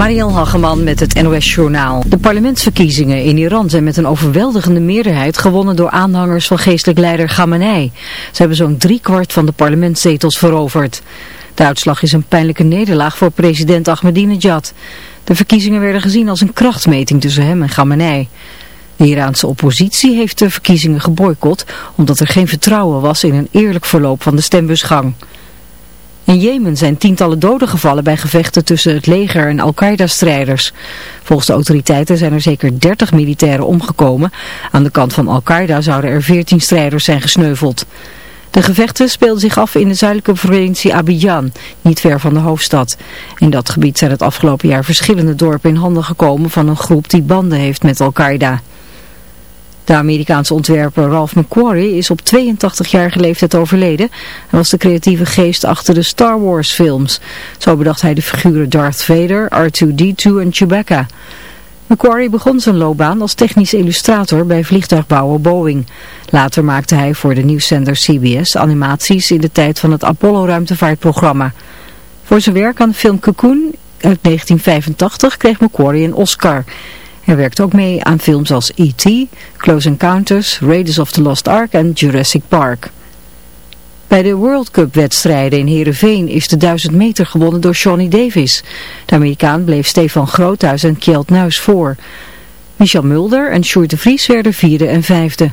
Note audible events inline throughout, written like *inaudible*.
Mariel Hageman met het NOS Journaal. De parlementsverkiezingen in Iran zijn met een overweldigende meerderheid gewonnen door aanhangers van geestelijk leider Khamenei. Ze hebben zo'n driekwart van de parlementszetels veroverd. De uitslag is een pijnlijke nederlaag voor president Ahmadinejad. De verkiezingen werden gezien als een krachtmeting tussen hem en Khamenei. De Iraanse oppositie heeft de verkiezingen geboycott omdat er geen vertrouwen was in een eerlijk verloop van de stembusgang. In Jemen zijn tientallen doden gevallen bij gevechten tussen het leger en Al-Qaeda-strijders. Volgens de autoriteiten zijn er zeker 30 militairen omgekomen. Aan de kant van Al-Qaeda zouden er 14 strijders zijn gesneuveld. De gevechten speelden zich af in de zuidelijke provincie Abidjan, niet ver van de hoofdstad. In dat gebied zijn het afgelopen jaar verschillende dorpen in handen gekomen van een groep die banden heeft met Al-Qaeda. De Amerikaanse ontwerper Ralph McQuarrie is op 82-jarige leeftijd overleden. Hij was de creatieve geest achter de Star Wars films. Zo bedacht hij de figuren Darth Vader, R2-D2 en Chewbacca. McQuarrie begon zijn loopbaan als technisch illustrator bij vliegtuigbouwer Boeing. Later maakte hij voor de nieuwszender CBS animaties in de tijd van het Apollo-ruimtevaartprogramma. Voor zijn werk aan de film Cocoon uit 1985 kreeg McQuarrie een Oscar... Hij werkt ook mee aan films als E.T., Close Encounters, Raiders of the Lost Ark en Jurassic Park. Bij de World Cup wedstrijden in Heerenveen is de 1000 meter gewonnen door Johnny Davis. De Amerikaan bleef Stefan Groothuis en Kjeld Nuis voor. Michel Mulder en Sjoerd de Vries werden vierde en vijfde.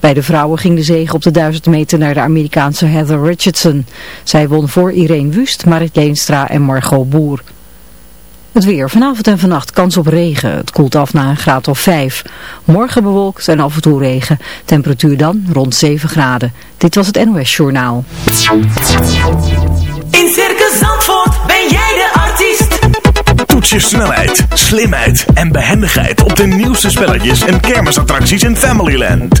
Bij de vrouwen ging de zege op de 1000 meter naar de Amerikaanse Heather Richardson. Zij won voor Irene Wust, Marit Leenstra en Margot Boer. Het weer. Vanavond en vannacht kans op regen. Het koelt af naar een graad of 5. Morgen bewolkt en af en toe regen. Temperatuur dan rond 7 graden. Dit was het NOS Journaal. In Circus Zandvoort ben jij de artiest. Toets je snelheid, slimheid en behendigheid op de nieuwste spelletjes en kermisattracties in Familyland.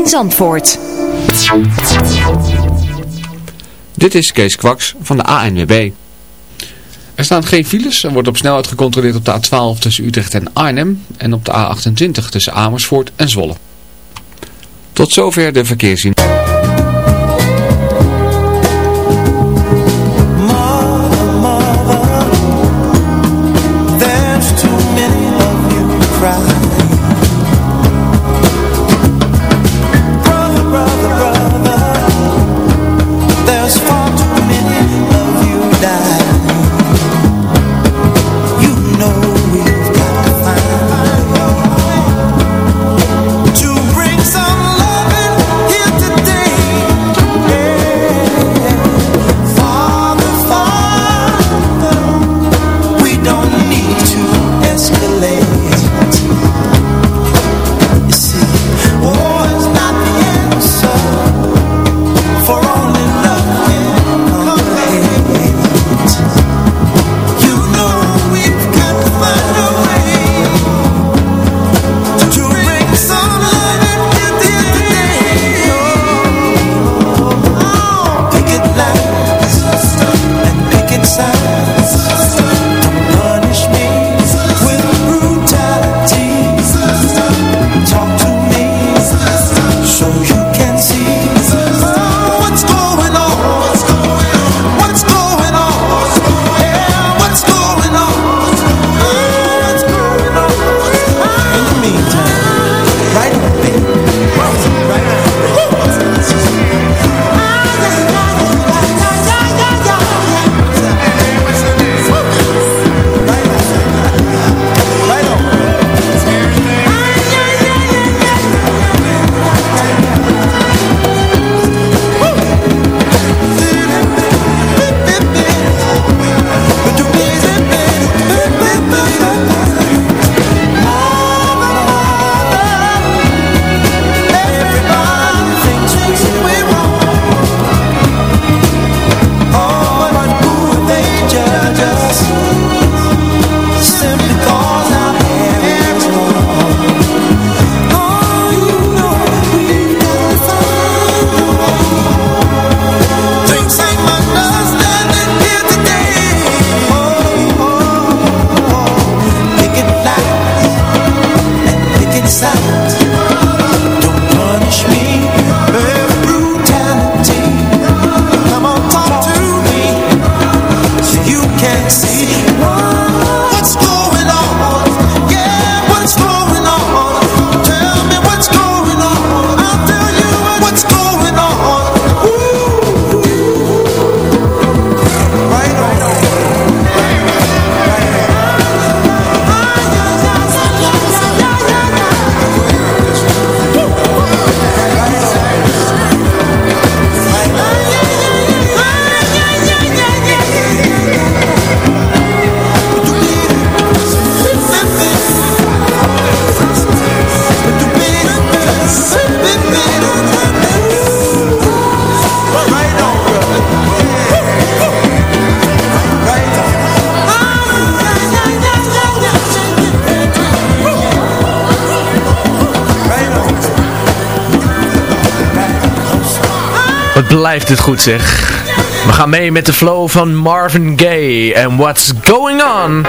Zandvoort. Dit is Kees Kwaks van de ANWB. Er staan geen files. Er wordt op snelheid gecontroleerd op de A12 tussen Utrecht en Arnhem en op de A28 tussen Amersfoort en Zwolle. Tot zover de verkeerszien. Blijft het goed zeg. We gaan mee met de flow van Marvin Gaye en What's Going On.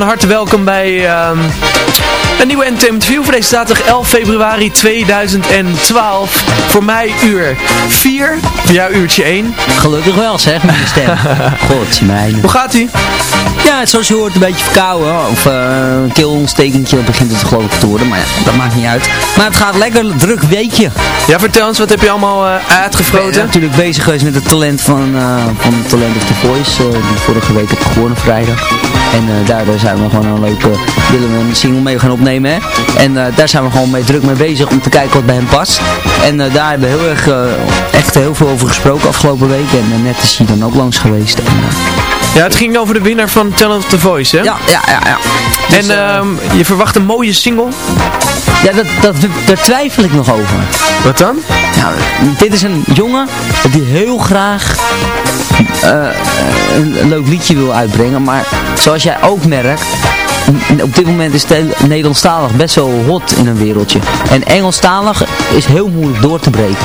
Van harte welkom bij ehm, een nieuwe Entertainment View voor deze zaterdag 11 februari 2012. Voor mij uur 4, voor jou uurtje 1. Gelukkig wel zeg, met je stem. *laughs* God, mijn. Hoe gaat ie? Ja, zoals je hoort een beetje verkouden. Of eh, een keelontstekentje begint het geloof ik te worden. Maar ja, dat maakt niet uit. Maar het gaat lekker druk weekje. Ja, vertel eens, wat heb je allemaal eh, Ik ben uitgefroten? natuurlijk bezig geweest met het talent van, eh van Talent of the Voice. eh, die vorige week heb ik gewonnen vrijdag. En eh, daar, daar zijn we gewoon een leuke, willen we een single mee gaan opnemen. Hè? En eh, daar zijn we gewoon mee druk mee bezig om te kijken wat bij hem past. En eh, daar hebben we heel erg, echt heel veel over gesproken afgelopen week. En net is hij dan ook langs geweest. En, Ja, het ging over de winnaar van Talent of the Voice, hè? ja, ja, ja, ja. Dus, En eh, ehm, je verwacht een mooie single. ja, dat, dat, daar twijfel ik nog over. Wat dan? Nou, dit is een jongen die heel graag eh, een, een leuk liedje wil uitbrengen. Maar zoals jij ook merkt, op dit moment is Nederlandstalig best wel hot in een wereldje. En Engelstalig is heel moeilijk door te breken.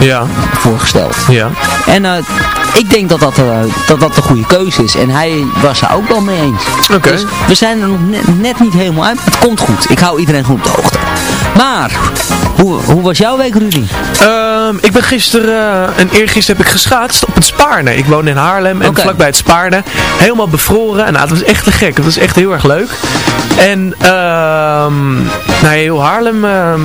Ja, voorgesteld. ja. En eh, ik denk dat dat, eh, dat dat de goede keuze is. En hij was er ook wel mee eens. Oké. Dus we zijn er nog net, net niet helemaal uit. Het komt goed. Ik hou iedereen goed op de hoogte. Maar, hoe, hoe was jouw week, Rudy? Ehm, ik ben gisteren eh, en eergisteren heb ik geschaatst op het Spaarne. Ik woon in Haarlem en vlakbij het Spaarne. Helemaal bevroren. En nou, het was echt te gek. Het was echt heel erg leuk. En ehm nou, heel Haarlem ehm,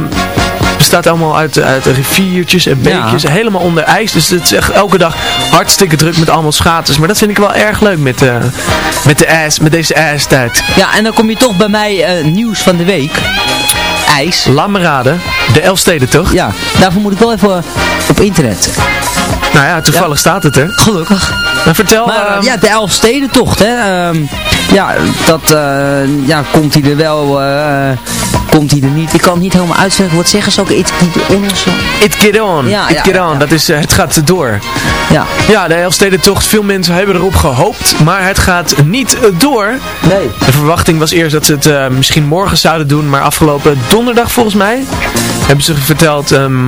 bestaat allemaal uit, uit riviertjes en Ja. beekjes. Helemaal onder ijs. Dus het is echt elke dag hartstikke druk met allemaal schaatsers. Maar dat vind ik wel erg leuk met, eh, met, de ijs, met deze ijstijd. Ja, en dan kom je toch bij mij eh, nieuws van de week. IJs. Me. De Elfsteden toch? Ja, daarvoor moet ik wel even op internet. Nou ja, toevallig staat het er. Gelukkig. Maar vertel... Maar ehm, ja, de Elfstedentocht, hè. ehm, ja, dat eh, ja, komt hij er wel, eh, komt hij er niet. Ik kan het niet helemaal uitleggen. Wat zeggen ze ook? Iets Engels? It get on, Ja, it ja, get ja, on, ja. dat is, eh, het gaat door. Ja. Ja, de Elfstedentocht, veel mensen hebben erop gehoopt, maar het gaat niet door. Nee. De verwachting was eerst dat ze het misschien morgen zouden doen, maar afgelopen donderdag volgens mij hebben ze verteld ehm,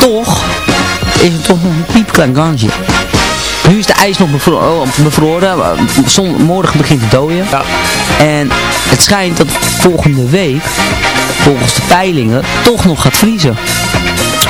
toch is het toch nog een piepklein kansje. Nu is de ijs nog bevro oh, bevroren. Zon, morgen begint het dooien. Ja. En het schijnt dat volgende week, volgens de peilingen, toch nog gaat vriezen.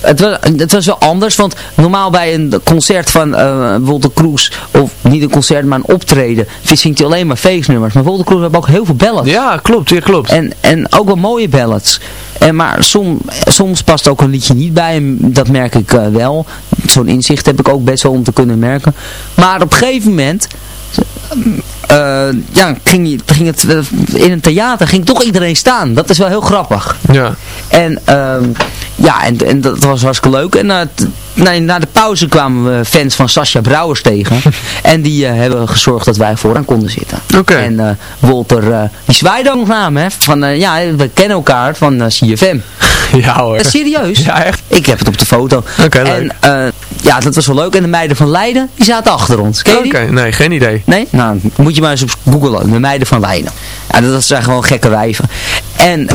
het was, het was wel anders, want normaal bij een concert van eh bijvoorbeeld of niet een concert, maar een optreden, zingt hij alleen maar feestnummers. Maar bijvoorbeeld de hebben ook heel veel ballads. Ja, klopt. Ja, klopt. En, en ook wel mooie ballads. En, maar som, soms past ook een liedje niet bij en dat merk ik eh, wel. Zo'n inzicht heb ik ook best wel om te kunnen merken. Maar op een gegeven moment... eh, ja, ging, ging het eh, in een theater ging toch iedereen staan. Dat is wel heel grappig. Ja. En, ehm, ja, en, en dat was hartstikke leuk. En eh, t- nee, na de pauze kwamen we fans van Sascha Brouwers tegen. *laughs* en die eh, hebben gezorgd dat wij vooraan konden zitten. Oké. En eh, Wolter, eh, die zwaaide ook nog naar me, hè. Van, eh, ja, we kennen elkaar van eh, CFM. *laughs* Ja hoor. Eh, serieus? Ja, echt? Ik heb het op de foto. Oké, en eh, ja, dat was wel leuk. En de meiden van Leiden, die zaten achter ons. Oké, nee, geen idee. Nee? Nou, moet je maar eens op googlen. De meiden van Leiden. Ja, dat zijn gewoon gekke wijven. En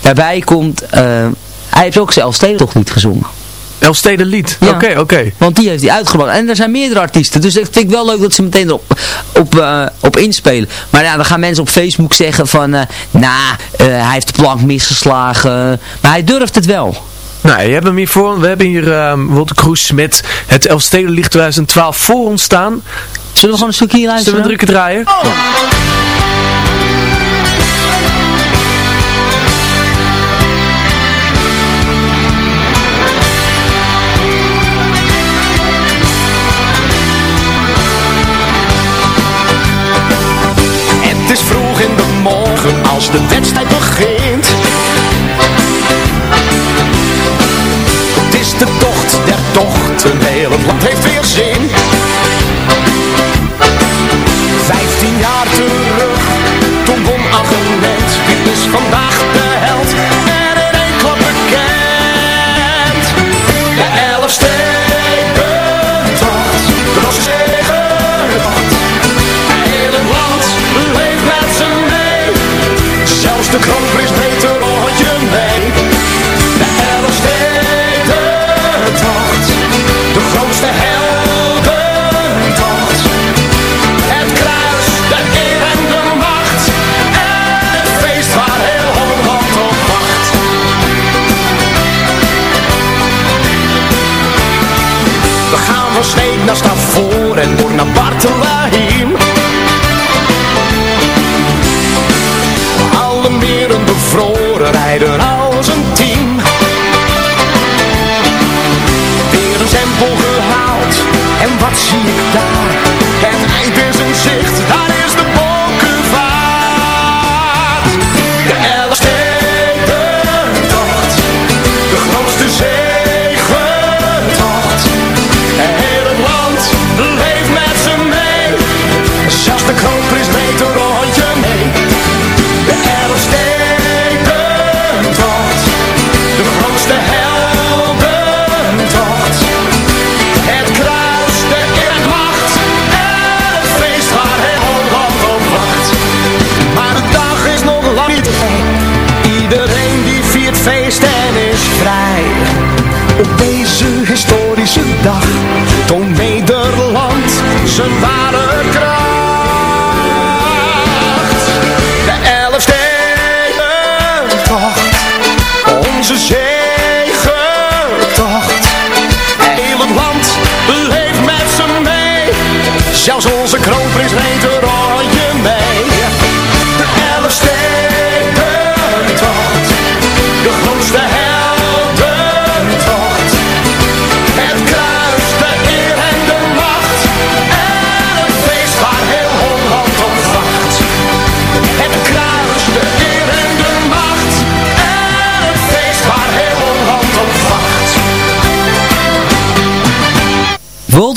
daarbij komt... eh, hij heeft ook zelf toch niet gezongen. Elstede lied. Ja. Oké, oké. Want die heeft hij uitgebracht. En er zijn meerdere artiesten. Dus dat vind ik wel leuk dat ze meteen erop op, eh, op inspelen. Maar ja, dan gaan mensen op Facebook zeggen van... eh nou, hij heeft de plank misgeslagen. Maar hij durft het wel. Nou, je hebt hem hier voor, we hebben hier um, Wolter Kroes met het Elfsteden Licht 2012 voor ons staan. Zullen we gewoon een stukje hier Zullen luisteren? we drukken draaien? Het is vroeg in de morgen als de wedstrijd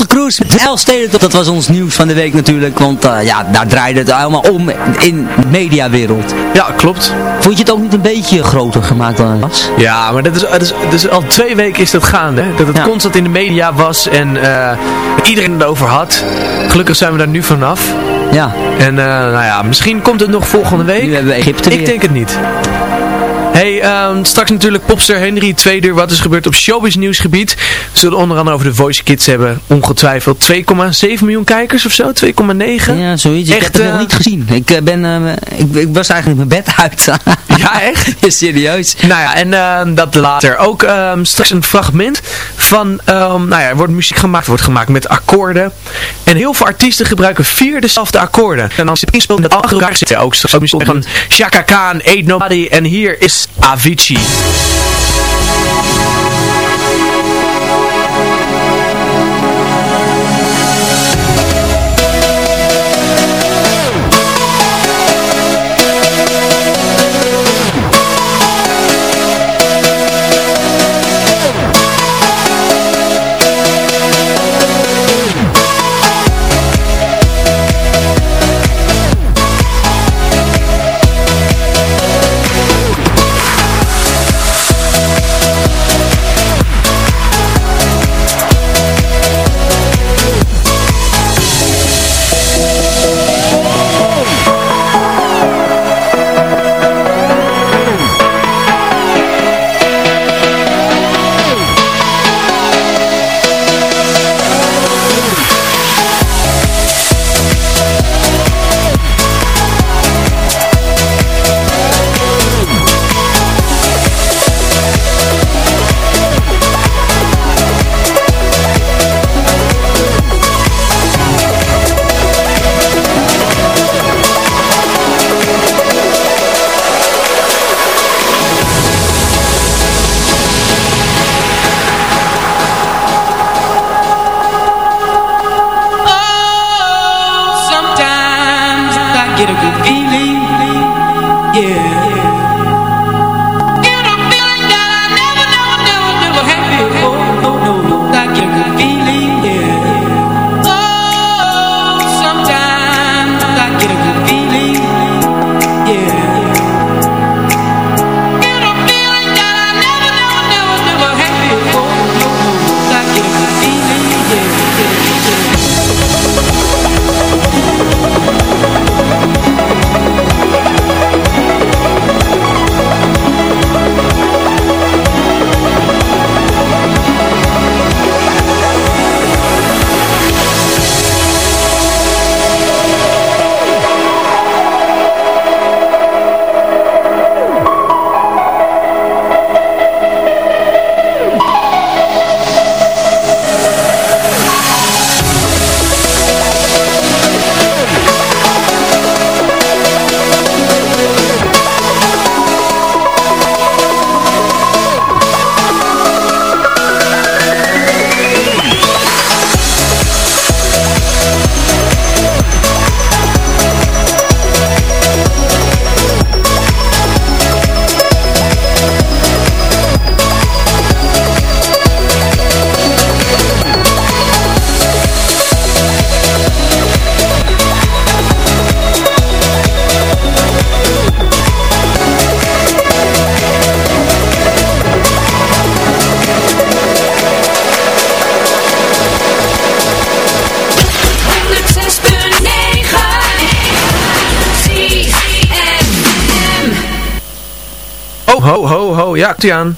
Kroes, de Elfsteden, dat was ons nieuws van de week natuurlijk. Want eh, ja, daar draaide het allemaal om in de mediawereld. Ja, klopt. Vond je het ook niet een beetje groter gemaakt dan het was? Ja, maar dat is, dat is, al twee weken is dat gaande. hè? Dat het Ja. constant in de media was en eh, iedereen het over had. Gelukkig zijn we daar nu vanaf. Ja, En eh, nou ja, misschien komt het nog volgende week. nu hebben we Egypte Ik denk het niet. Hey, ehm, straks natuurlijk popster Henry, tweede uur. Wat is gebeurd op showbiz nieuwsgebied? We zullen onder andere over de Voice Kids hebben. Ongetwijfeld 2,7 miljoen kijkers of zo? 2,9? Ja, zoiets. ik Echt, heb het eh, nog niet gezien. Ik, eh, ben, eh, ik, ik was eigenlijk mijn bed uit. *laughs* Ja, echt? Ja, serieus. Nou ja, en ehm, dat later. Ook ehm, straks een fragment van, nou ja, er wordt muziek gemaakt, wordt gemaakt met akkoorden. En heel veel artiesten gebruiken vier dezelfde akkoorden. En als je het inspelt met achter elkaar zitten ook straks ook muziek van Shaka Khan, Ain't Nobody. En hier is Avicii. Tiaan.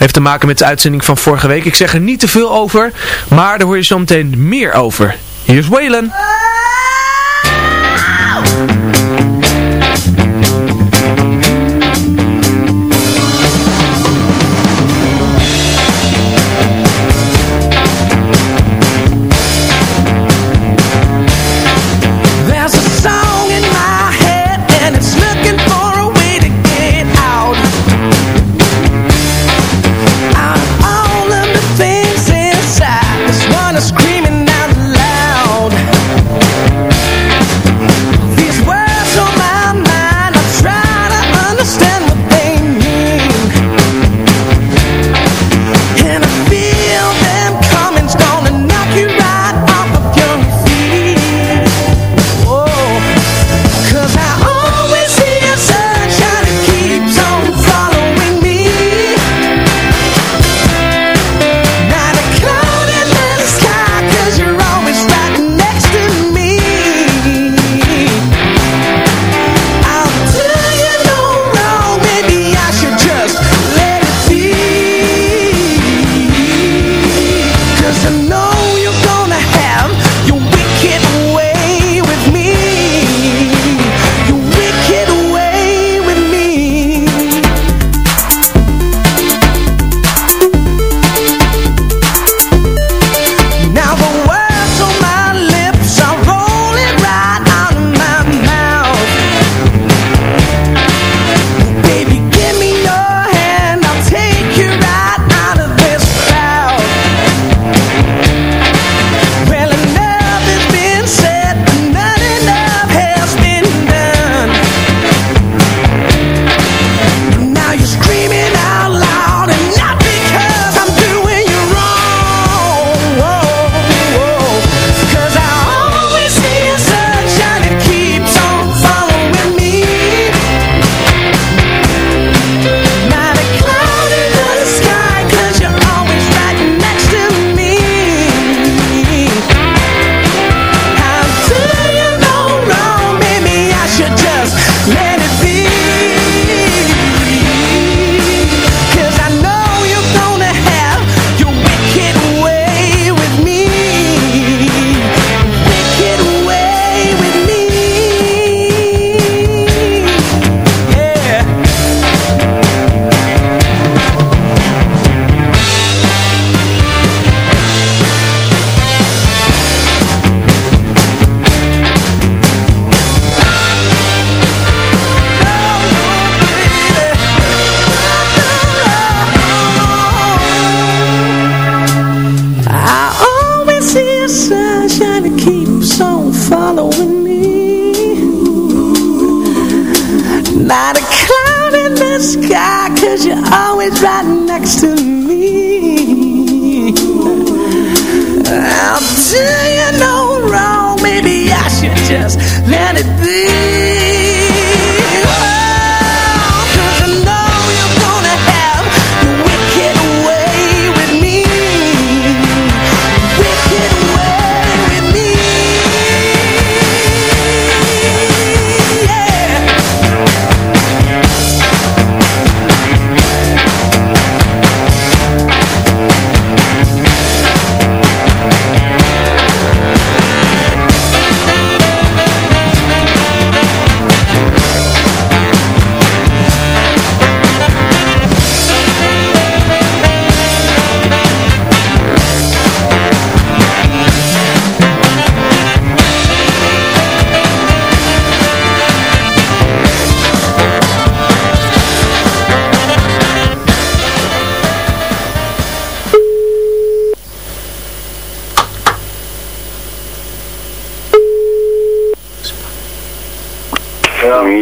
Heeft te maken met de uitzending van vorige week. Ik zeg er niet te veel over, maar daar hoor je zo meteen meer over. Here's Waylon.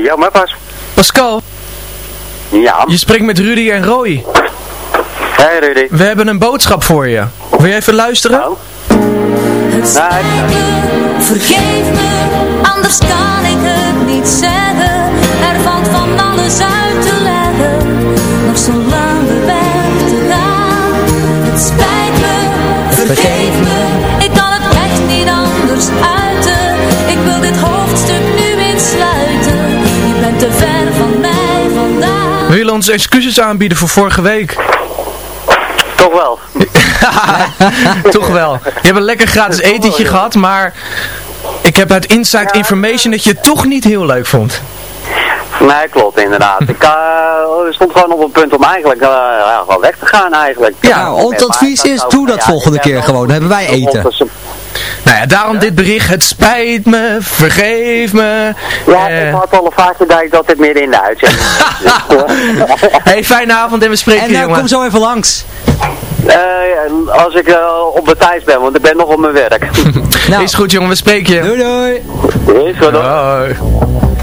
Ja, maar pas. Pascal, Ja. je spreekt met Rudy en Roy. Hey Rudy. We hebben een boodschap voor je. Wil je even luisteren? Nou? Het spijt me, vergeef me, anders kan ik het niet zeggen. Er valt van alles uit te leggen, nog zo lang de weg te gaan. Het spijt me, vergeef me, te ver van mij vandaan. We willen ons excuses aanbieden voor vorige week. Toch wel. *laughs* Toch wel. Je hebt een lekker gratis etentje gehad, maar ik heb uit inside information dat je het toch niet heel leuk vond. Nee, klopt inderdaad. Ik eh, stond gewoon op een punt om eigenlijk eh, ja, gewoon weg te gaan eigenlijk. Ja, ons advies is, doe dat volgende keer gewoon. Dan hebben wij eten. Nou ja, daarom dit bericht. Het spijt me, vergeef me. Ja, Eh, ik had al een vaakje dat ik dat dit midden in de uitzending *laughs* hey, fijne avond en we spreken En je, nou, jongen. kom zo even langs. Eh, als ik eh, op de tijd ben, want ik ben nog op mijn werk. *laughs* Nou, Is goed jongen, we spreken je. doei doei. Is goed hoor.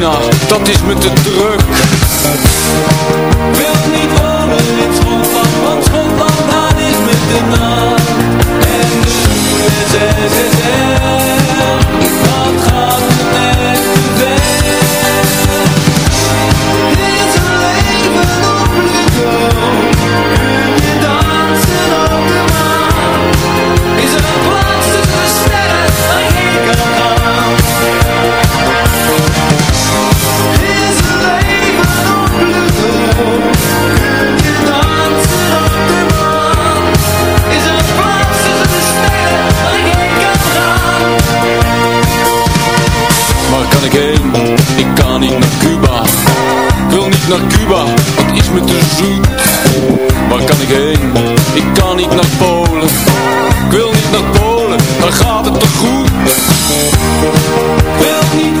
Dat is me te druk. Wil niet naar Cuba. Ik wil niet naar Cuba, dat is me te zoet? Waar kan ik heen? Ik kan niet naar Polen. Ik wil niet naar Polen, Dan gaat het toch goed? Wil niet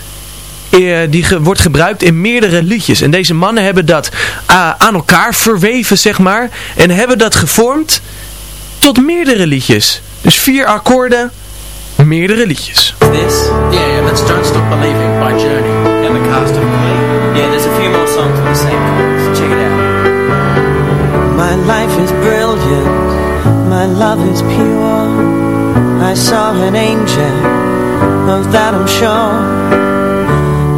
eh, die ge- wordt gebruikt in meerdere liedjes. En deze mannen hebben dat eh, aan elkaar verweven, zeg maar. En hebben dat gevormd tot meerdere liedjes. Dus vier akkoorden, meerdere liedjes. This? Yeah, yeah, that's Don't Stop Believing by Journey and the cast of Glee. Yeah, there's a few more songs with the same chords. Check it out. My life is brilliant, my love is pure. I saw an angel, of that I'm sure.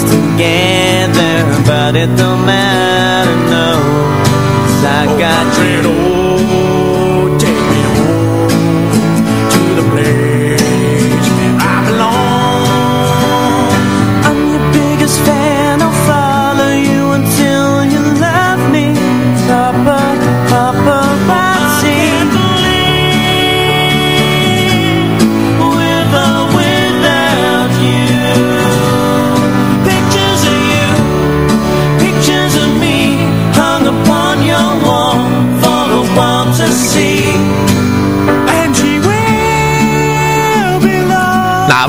together, but it don't matter,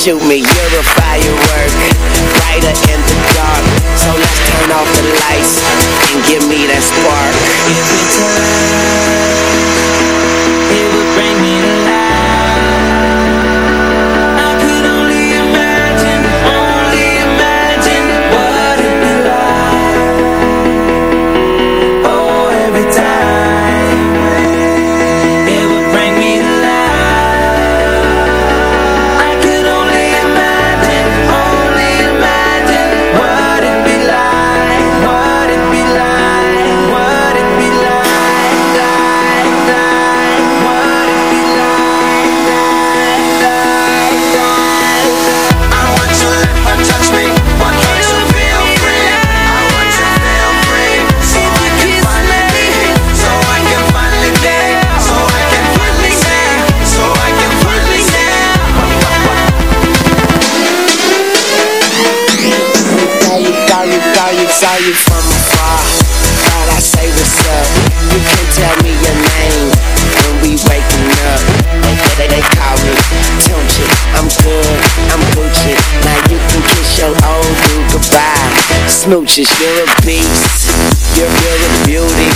Shoot me, you're a Smooches, you're a beast. You're, you're a beauty.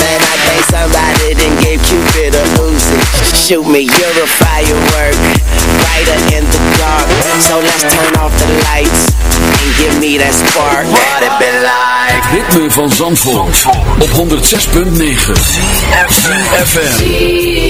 Man, I think somebody done gave Cupid a Uzi. Shoot me, you're a firework. Brighter in the dark. So let's turn off the lights and give me that spark. What it been like? Ritme van Zandvoort, op 106.9 FM.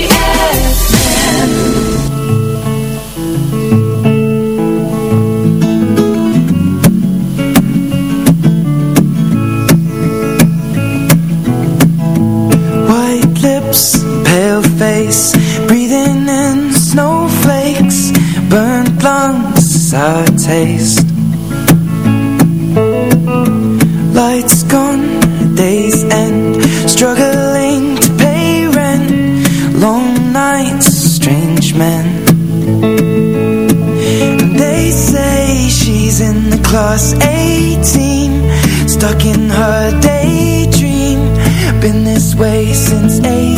Breathing in snowflakes, burnt lungs, sour taste. Lights gone, days end, struggling to pay rent, long nights, strange men. They say she's in the class A team, stuck in her daydream. Been this way since 18, but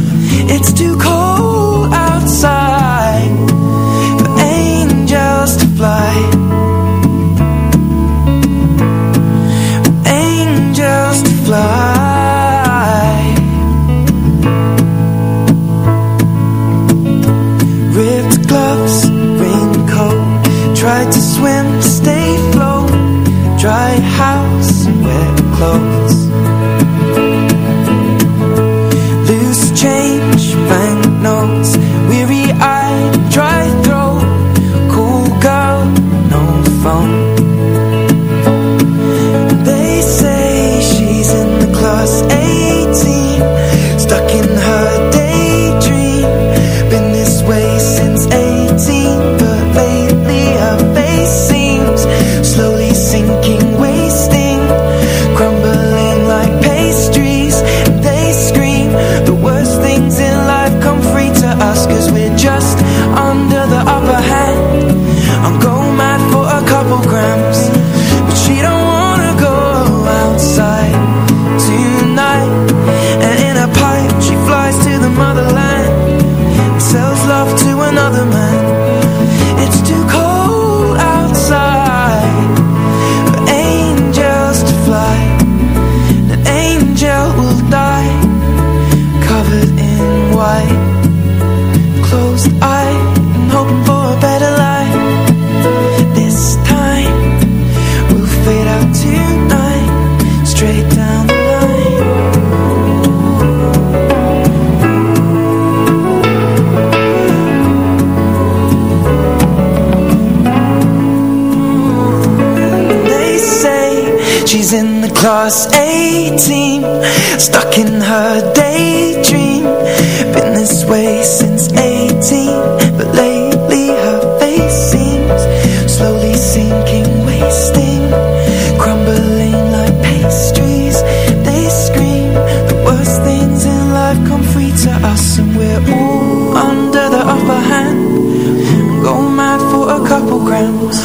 It's too tonight And we're all under the upper hand. Go mad for a couple cramps.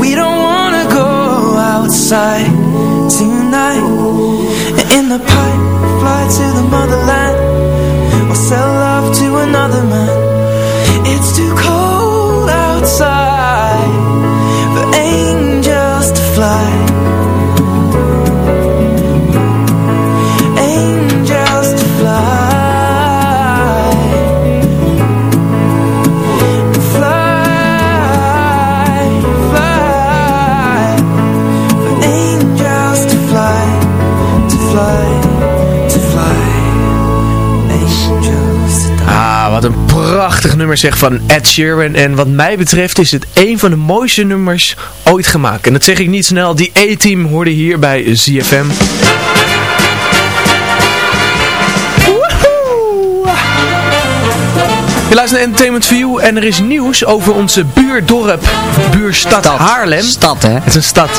We don't wanna go outside tonight. in the pipe, fly to the motherland another man. It's too prachtig nummer zeg van Ed Sheeran. En wat mij betreft is het een van de mooiste nummers ooit gemaakt. En dat zeg ik niet snel. Die A-team hoorde hier bij ZFM. Je luistert naar Entertainment View en er is nieuws over onze buurdorp, buurstad Haarlem. Stad, hè? Het is een stad.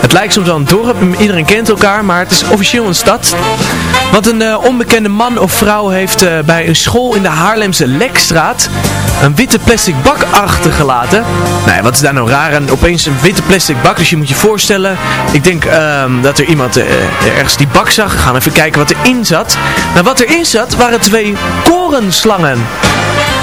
Het lijkt soms wel een dorp, iedereen kent elkaar, maar het is officieel een stad. Want een eh, onbekende man of vrouw heeft eh, bij een school in de Haarlemse Lekstraat een witte plastic bak achtergelaten. Nou ja, wat is daar nou raar aan? Opeens een witte plastic bak, dus je moet je voorstellen. Ik denk ehm, dat er iemand eh, ergens die bak zag. We gaan even kijken wat erin zat. Nou, wat erin zat waren twee korenslangen.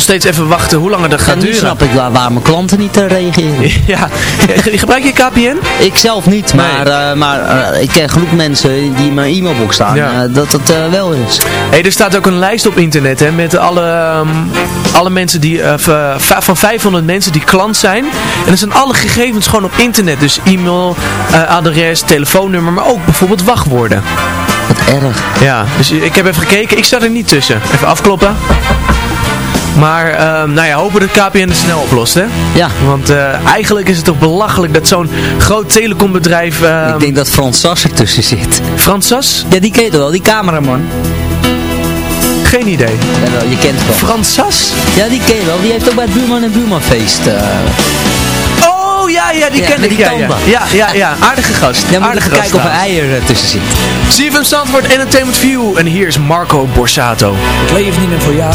Nog steeds even wachten hoe lang dat gaat En nu duren. snap ik waar, waar mijn klanten niet eh, reageren. *laughs* Ja, gebruik *laughs* je KPN? Ik zelf niet, maar, eh, maar eh, ik ken genoeg mensen die in mijn e-mailbox staan, Ja. dat het wel is. Hey, er staat ook een lijst op internet hè, met alle, ehm, alle mensen die, van 500 mensen die klant zijn. En er zijn alle gegevens gewoon op internet. Dus e-mail, adres, telefoonnummer, maar ook bijvoorbeeld wachtwoorden. Wat erg. Ja, dus ik heb even gekeken. Ik sta er niet tussen. Even afkloppen. Maar, ehm, nou ja, hopen dat KPN het snel oplost, hè? Ja. Want eh, eigenlijk is het toch belachelijk dat zo'n groot telecombedrijf... ehm, Ik denk dat Frans Sas ertussen zit. Frans Sas? Ja, die ken je toch wel, die cameraman. Geen idee. Jawel, je kent het wel. Frans Sas? Ja, die ken je wel. Die heeft ook bij het Buurman en Buurmanfeest. eh Oh, ja, ja, die Ja, ken ik. die Ja, ja. ja, ja, ja. Aardige gast. Je Aardige even kijken of er gast eier eh, tussen zit. CFM Zandvoort Entertainment View. En hier is Marco Borsato. Ik leef niet meer voor jou